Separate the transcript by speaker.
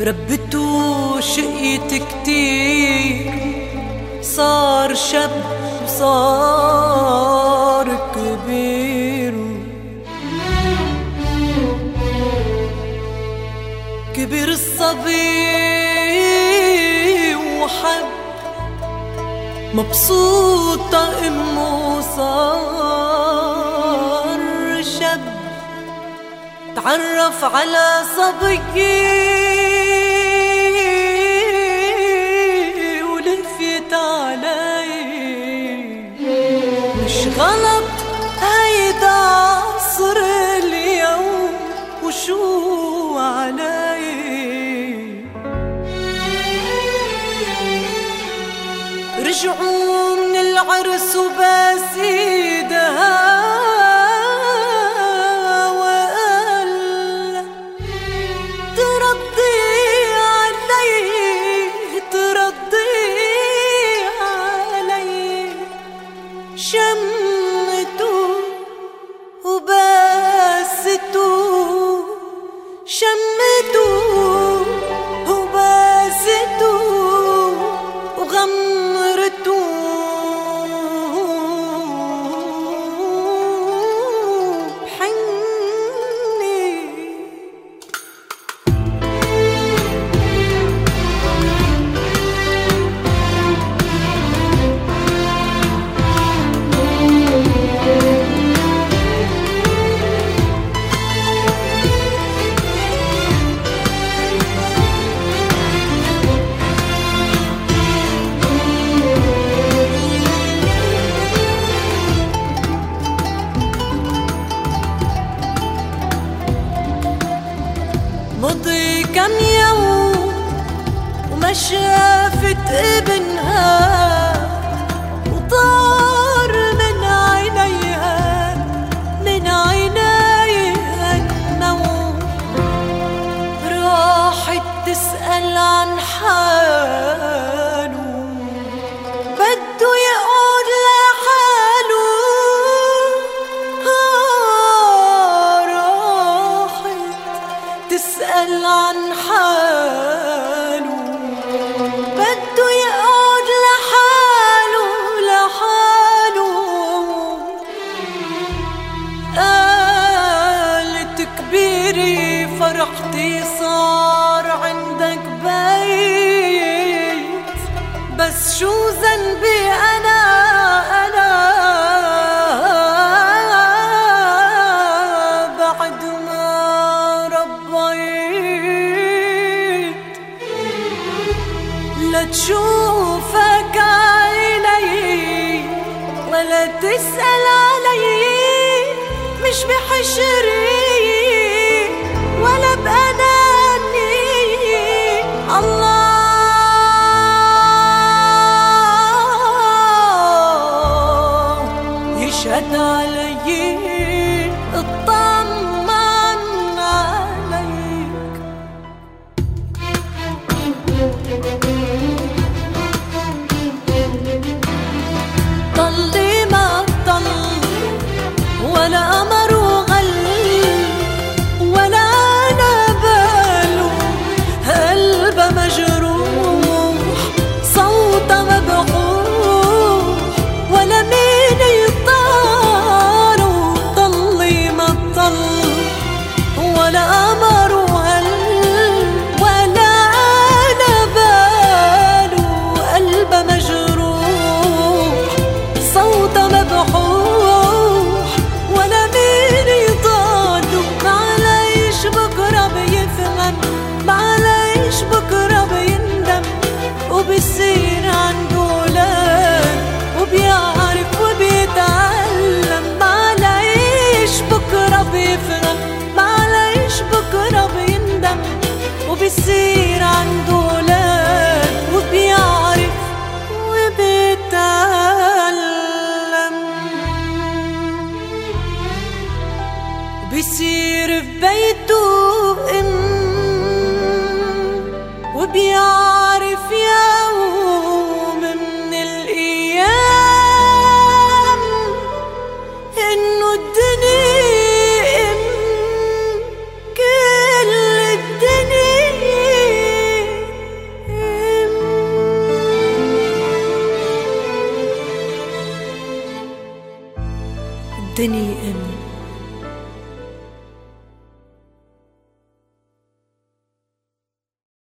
Speaker 1: ربته شقيت كتير صار شاب وصار كبير. كبر الصبي وحب مبسوطة أمه صار شاب. تعرف على صبيه يرجعوا من العرس وباسين تدري فرحتي صار عندك بيت. بس شو ذنبي أنا؟ أنا بعد ما ربيت لا تشوفك عيني ولا تسأل علي مش بحشري. شد علي الطاقة عنده ولاد وبيعرف وبيتعلم بيصير في بيته ام وبيعرف تاني امن